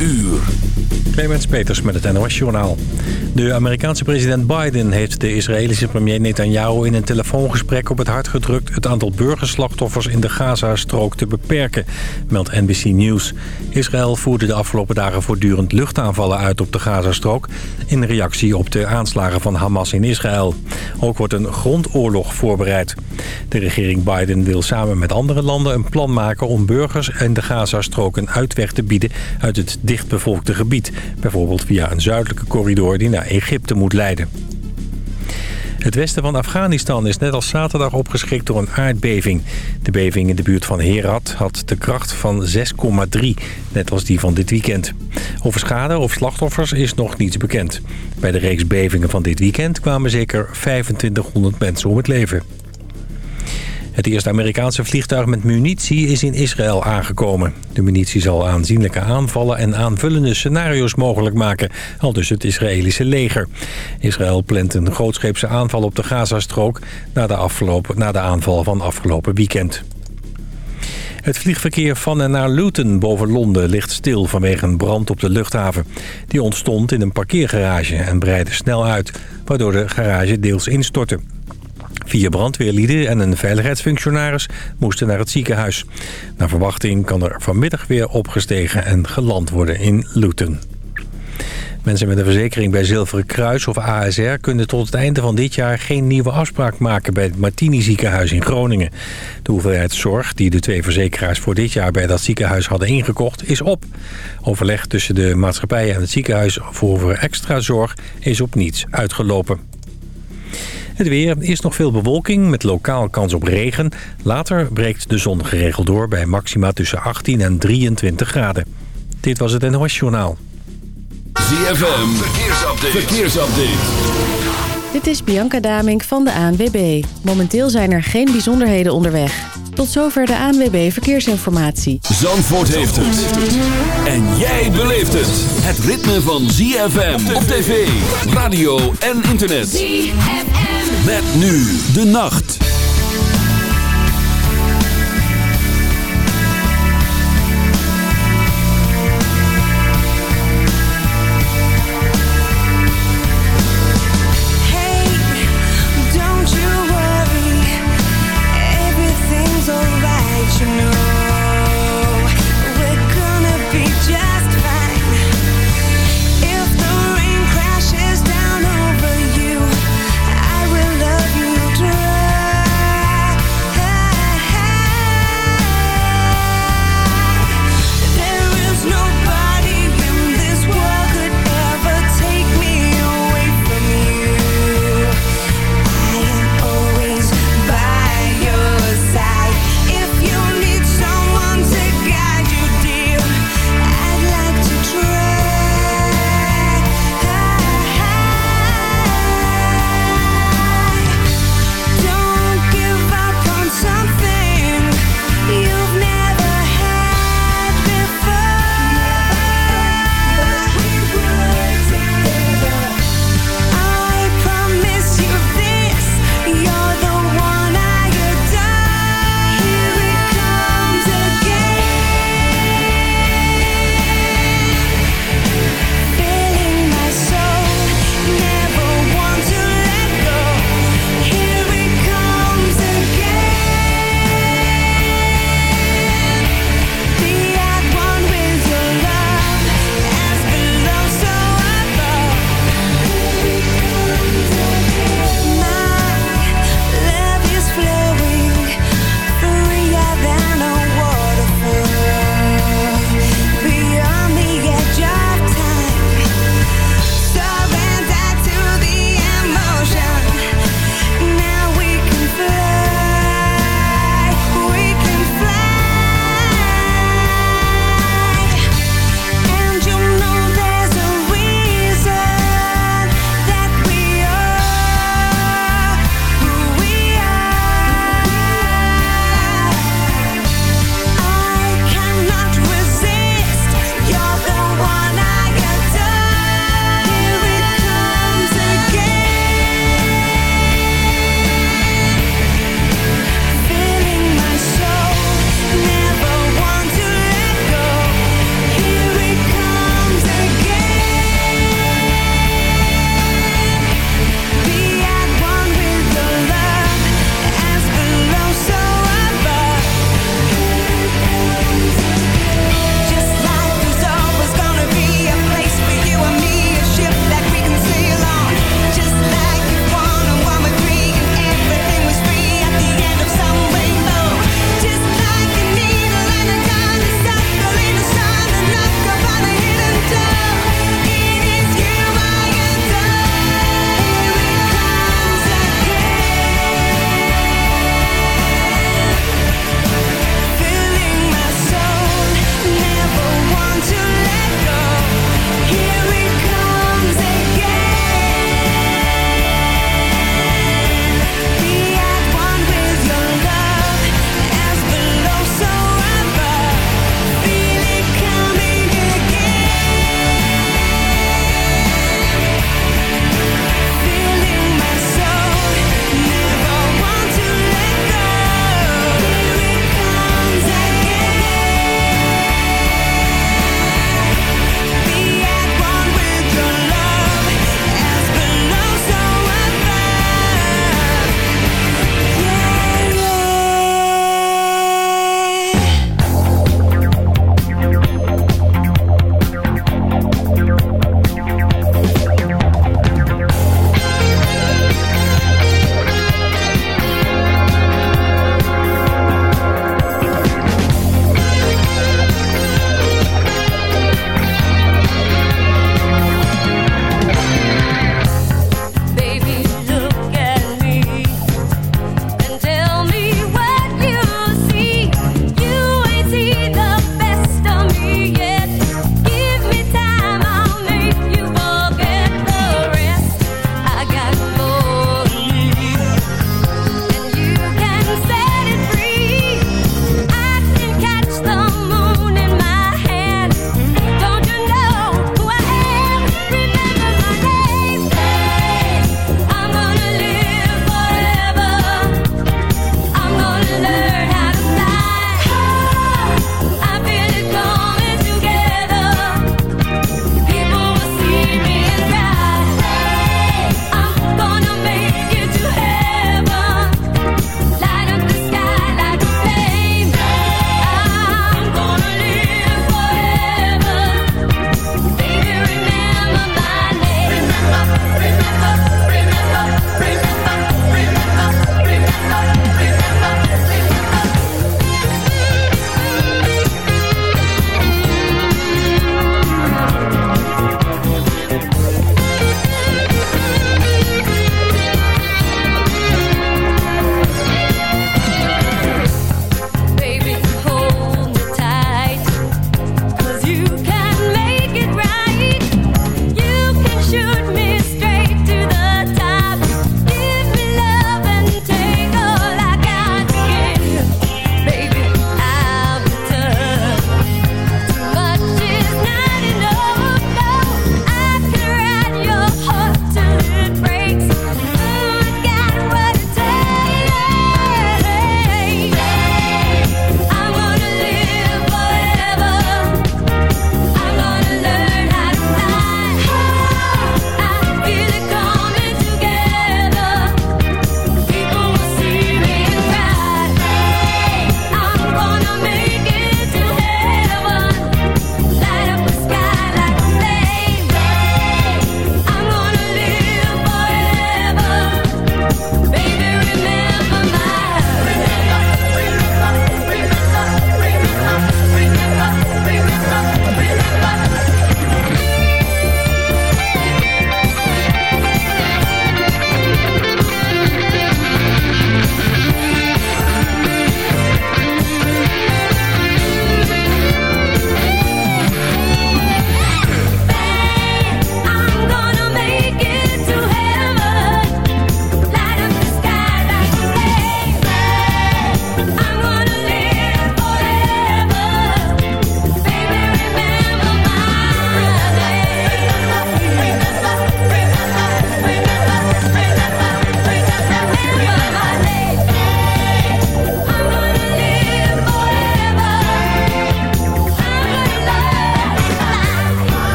uur. Clemens Peters met het NOS Journaal. De Amerikaanse president Biden heeft de Israëlische premier Netanyahu in een telefoongesprek op het hart gedrukt... het aantal burgerslachtoffers in de Gaza-strook te beperken, meldt NBC News. Israël voerde de afgelopen dagen voortdurend luchtaanvallen uit op de Gaza-strook... in reactie op de aanslagen van Hamas in Israël. Ook wordt een grondoorlog voorbereid. De regering Biden wil samen met andere landen een plan maken om burgers en de Gaza-strook een uitweg te bieden uit het dichtbevolkte gebied. Bijvoorbeeld via een zuidelijke corridor die naar Egypte moet leiden. Het westen van Afghanistan is net als zaterdag opgeschrikt door een aardbeving. De beving in de buurt van Herat had de kracht van 6,3, net als die van dit weekend. Over schade of slachtoffers is nog niets bekend. Bij de reeks bevingen van dit weekend kwamen zeker 2500 mensen om het leven. Het eerste Amerikaanse vliegtuig met munitie is in Israël aangekomen. De munitie zal aanzienlijke aanvallen en aanvullende scenario's mogelijk maken, al dus het Israëlische leger. Israël plant een grootscheepse aanval op de Gazastrook na de, afgelopen, na de aanval van afgelopen weekend. Het vliegverkeer van en naar Luton boven Londen ligt stil vanwege een brand op de luchthaven. Die ontstond in een parkeergarage en breidde snel uit, waardoor de garage deels instortte. Vier brandweerlieden en een veiligheidsfunctionaris moesten naar het ziekenhuis. Naar verwachting kan er vanmiddag weer opgestegen en geland worden in Luton. Mensen met een verzekering bij Zilveren Kruis of ASR... kunnen tot het einde van dit jaar geen nieuwe afspraak maken... bij het Martini ziekenhuis in Groningen. De hoeveelheid zorg die de twee verzekeraars voor dit jaar... bij dat ziekenhuis hadden ingekocht, is op. Overleg tussen de maatschappij en het ziekenhuis voor extra zorg... is op niets uitgelopen. Het weer is nog veel bewolking met lokaal kans op regen. Later breekt de zon geregeld door bij maxima tussen 18 en 23 graden. Dit was het NOS Journaal. ZFM, verkeersupdate. verkeersupdate. Dit is Bianca Damink van de ANWB. Momenteel zijn er geen bijzonderheden onderweg. Tot zover de ANWB Verkeersinformatie. Zandvoort heeft het. En jij beleeft het. Het ritme van ZFM op tv, radio en internet. ZFM. Met nu de nacht.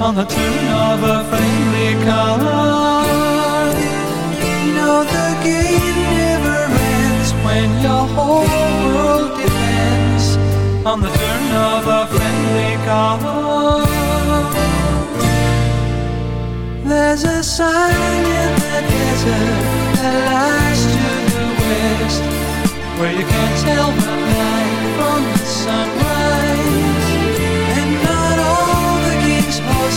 On the turn of a friendly card. No, the game never ends when your whole world depends on the turn of a friendly card. There's a sign in the desert that lies to the west Where you can't tell the night from the sunrise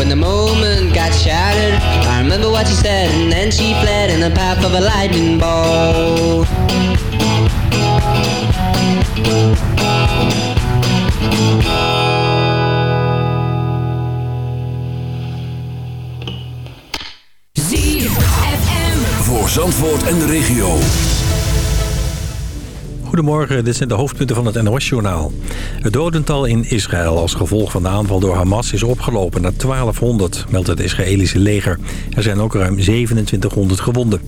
When the moment got shattered. I remember what she said, and then she fled in the path of a lightning bolt. ZFM. Voor Zandvoort en de regio. Goedemorgen, dit zijn de hoofdpunten van het NOS-journaal. Het dodental in Israël als gevolg van de aanval door Hamas is opgelopen naar 1200, meldt het Israëlische leger. Er zijn ook ruim 2700 gewonden.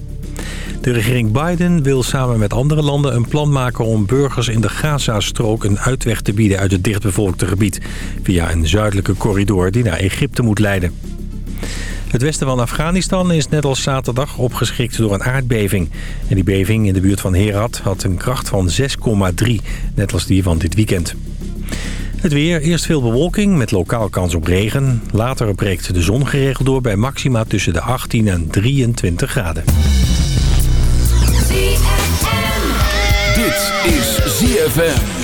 De regering Biden wil samen met andere landen een plan maken om burgers in de Gaza-strook een uitweg te bieden uit het dichtbevolkte gebied. Via een zuidelijke corridor die naar Egypte moet leiden. Het westen van Afghanistan is net als zaterdag opgeschrikt door een aardbeving. En die beving in de buurt van Herat had een kracht van 6,3, net als die van dit weekend. Het weer, eerst veel bewolking met lokaal kans op regen. Later breekt de zon geregeld door bij maxima tussen de 18 en 23 graden. Dit is ZFM.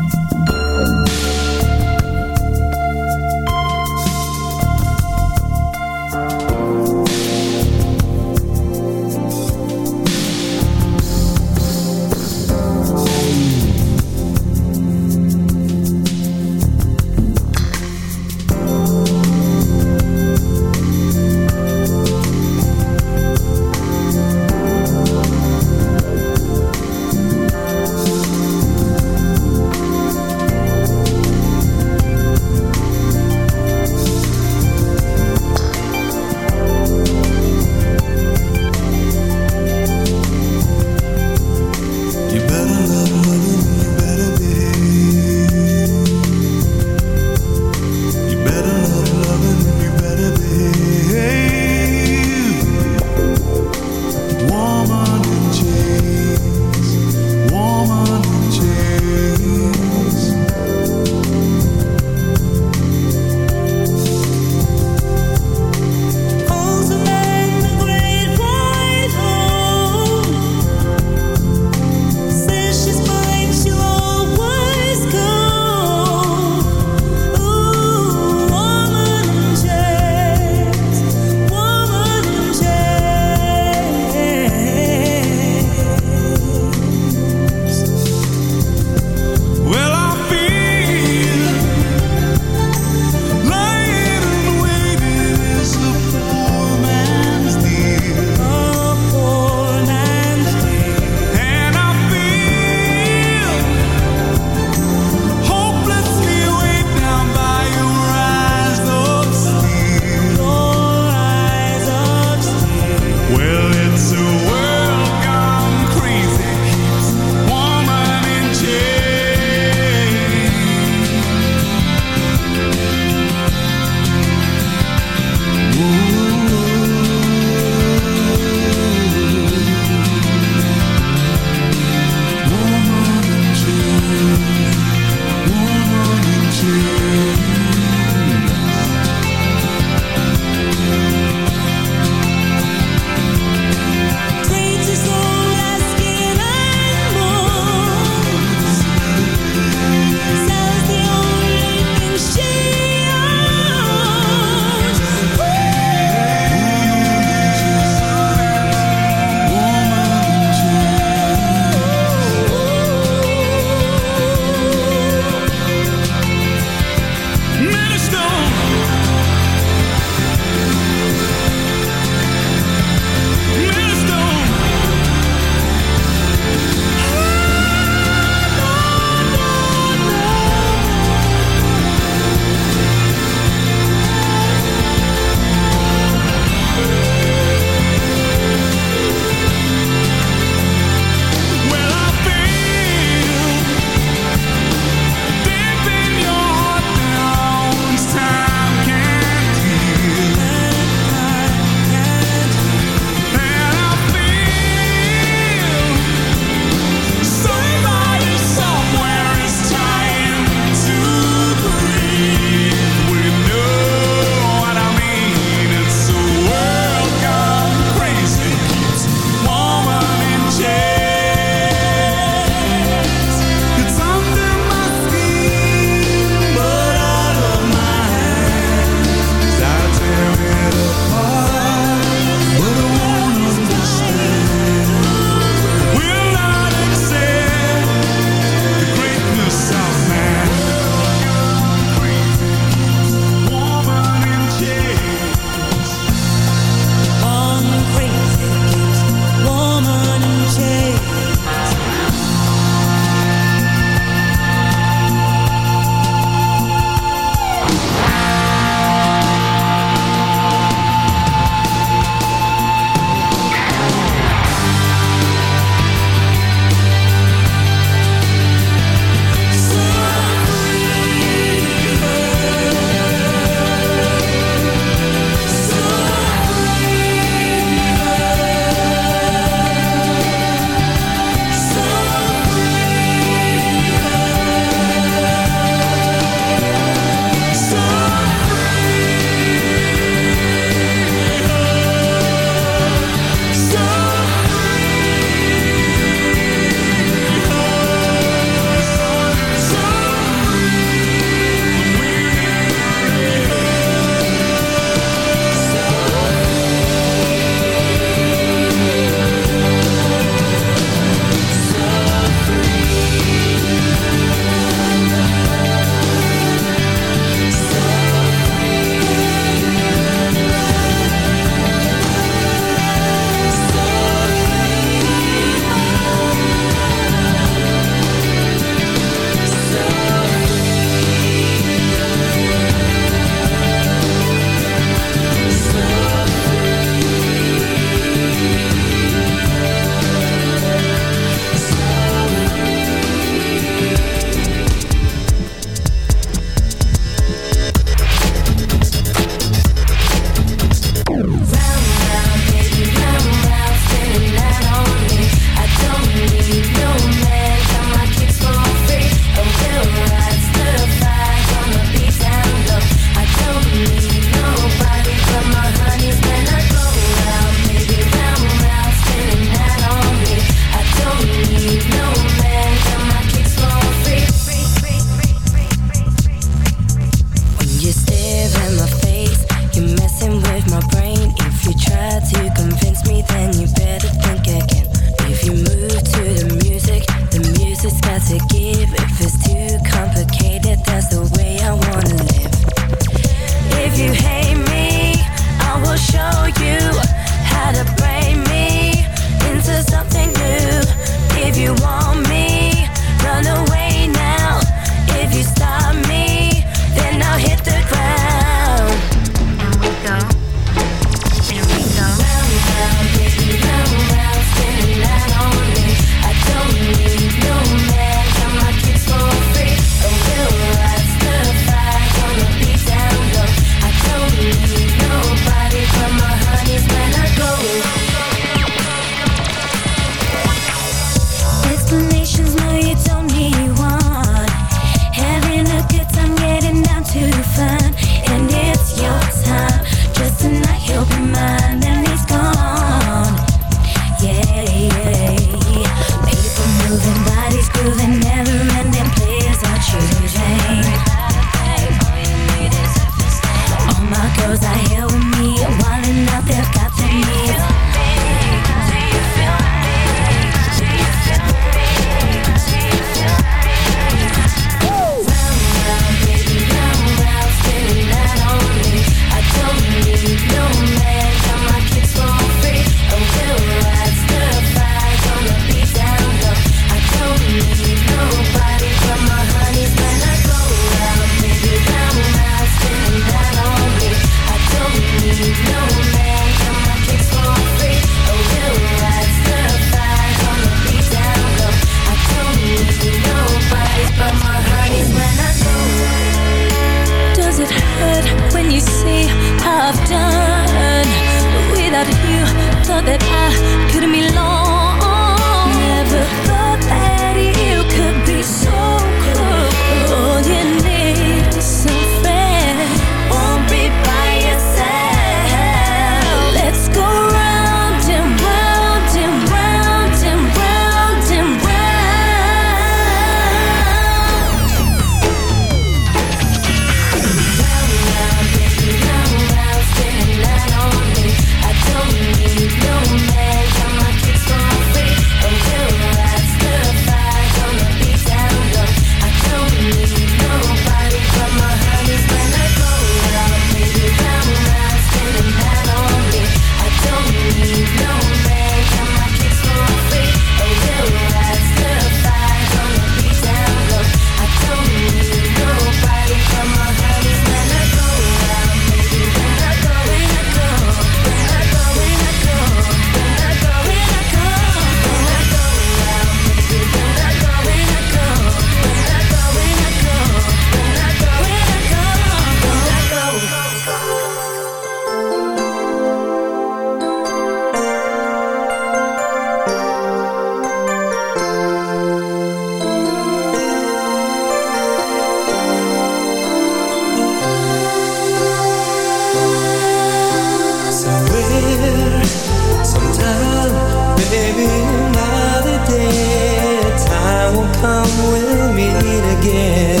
come we'll meet again.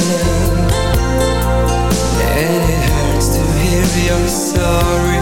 And it hurts to hear you're sorry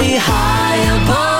Me high above.